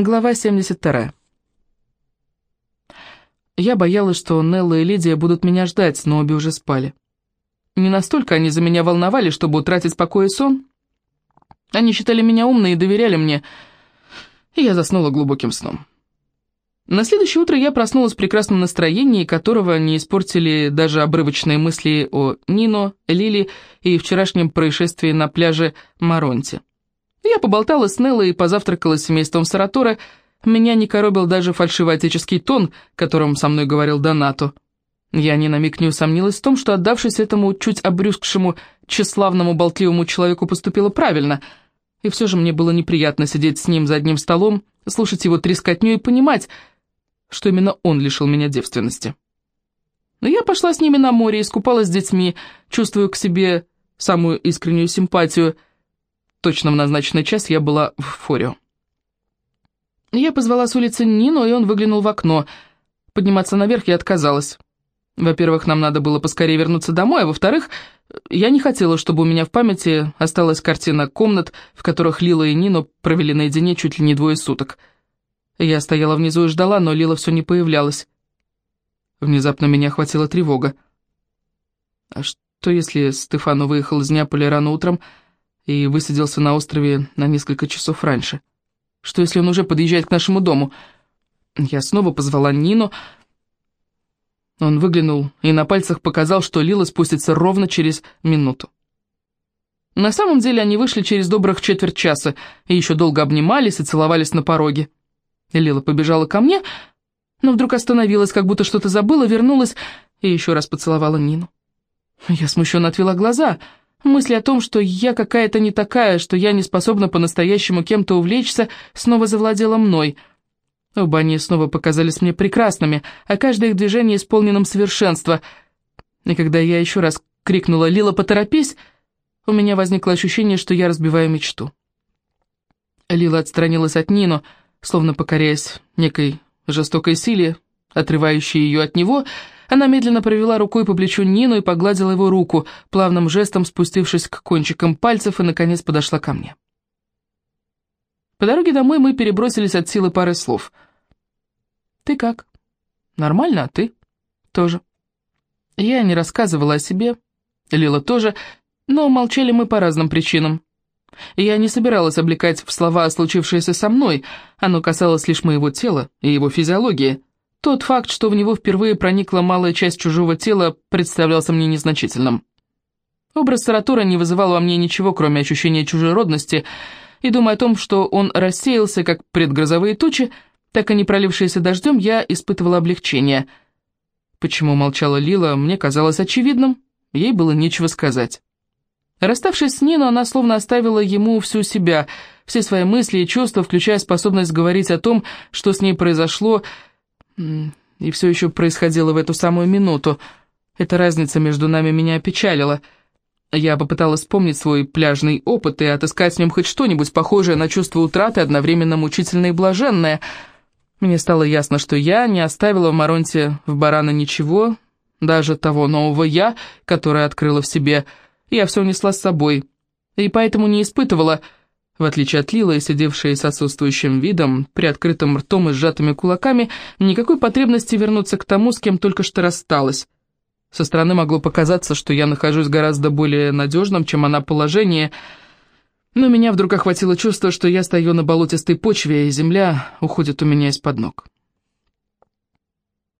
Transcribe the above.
Глава 72. Я боялась, что Нелла и Лидия будут меня ждать, но обе уже спали. Не настолько они за меня волновали, чтобы утратить покой и сон. Они считали меня умной и доверяли мне, и я заснула глубоким сном. На следующее утро я проснулась в прекрасном настроении, которого не испортили даже обрывочные мысли о Нино, Лили и вчерашнем происшествии на пляже Маронте. Я поболтала с Неллой и позавтракала с семейством Саратора. Меня не коробил даже фальшивоотеческий тон, которым со мной говорил Донато. Я ни на миг не усомнилась в том, что, отдавшись этому чуть обрюзгшему, тщеславному, болтливому человеку, поступила правильно. И все же мне было неприятно сидеть с ним за одним столом, слушать его трескотню и понимать, что именно он лишил меня девственности. Но я пошла с ними на море, искупалась с детьми, чувствуя к себе самую искреннюю симпатию. Точно в назначенный час я была в форе. Я позвала с улицы Нину, и он выглянул в окно. Подниматься наверх я отказалась. Во-первых, нам надо было поскорее вернуться домой, а во-вторых, я не хотела, чтобы у меня в памяти осталась картина комнат, в которых Лила и Нино провели наедине чуть ли не двое суток — я стояла внизу и ждала, но Лила все не появлялась. Внезапно меня охватила тревога. А что если Стефано выехал из Неаполя рано утром и высадился на острове на несколько часов раньше? Что если он уже подъезжает к нашему дому? Я снова позвала Нину. Он выглянул и на пальцах показал, что Лила спустится ровно через минуту. На самом деле они вышли через добрых четверть часа и еще долго обнимались и целовались на пороге. Лила побежала ко мне, но вдруг остановилась, как будто что-то забыла, вернулась и еще раз поцеловала Нину. Я смущенно отвела глаза. Мысль о том, что я какая-то не такая, что я не способна по-настоящему кем-то увлечься, снова завладела мной. Оба они снова показались мне прекрасными, а каждое их движение исполненным совершенства. И когда я еще раз крикнула «Лила, поторопись!», у меня возникло ощущение, что я разбиваю мечту. Лила отстранилась от Нину, Словно покоряясь некой жестокой силе, отрывающей ее от него, она медленно провела рукой по плечу Нину и погладила его руку, плавным жестом спустившись к кончикам пальцев и, наконец, подошла ко мне. По дороге домой мы перебросились от силы пары слов. «Ты как?» «Нормально, а ты?» «Тоже». Я не рассказывала о себе, Лила тоже, но молчали мы по разным причинам. Я не собиралась облекать в слова случившееся со мной, оно касалось лишь моего тела и его физиологии. Тот факт, что в него впервые проникла малая часть чужого тела, представлялся мне незначительным. Образ Саратора не вызывал во мне ничего, кроме ощущения чужеродности, и, думая о том, что он рассеялся, как предгрозовые тучи, так и не пролившиеся дождем, я испытывала облегчение. Почему молчала Лила, мне казалось очевидным, ей было нечего сказать. Расставшись с Нино, она словно оставила ему всю себя, все свои мысли и чувства, включая способность говорить о том, что с ней произошло, и все еще происходило в эту самую минуту. Эта разница между нами меня опечалила. Я попыталась вспомнить свой пляжный опыт и отыскать в нем хоть что-нибудь похожее на чувство утраты, одновременно мучительное и блаженное. Мне стало ясно, что я не оставила в Маронте в Барана ничего, даже того нового «я», которое открыла в себе – я все унесла с собой, и поэтому не испытывала, в отличие от Лилы, сидевшей с отсутствующим видом, при открытом ртом и сжатыми кулаками, никакой потребности вернуться к тому, с кем только что рассталась. Со стороны могло показаться, что я нахожусь гораздо более надежном, чем она положении, но меня вдруг охватило чувство, что я стою на болотистой почве, и земля уходит у меня из-под ног.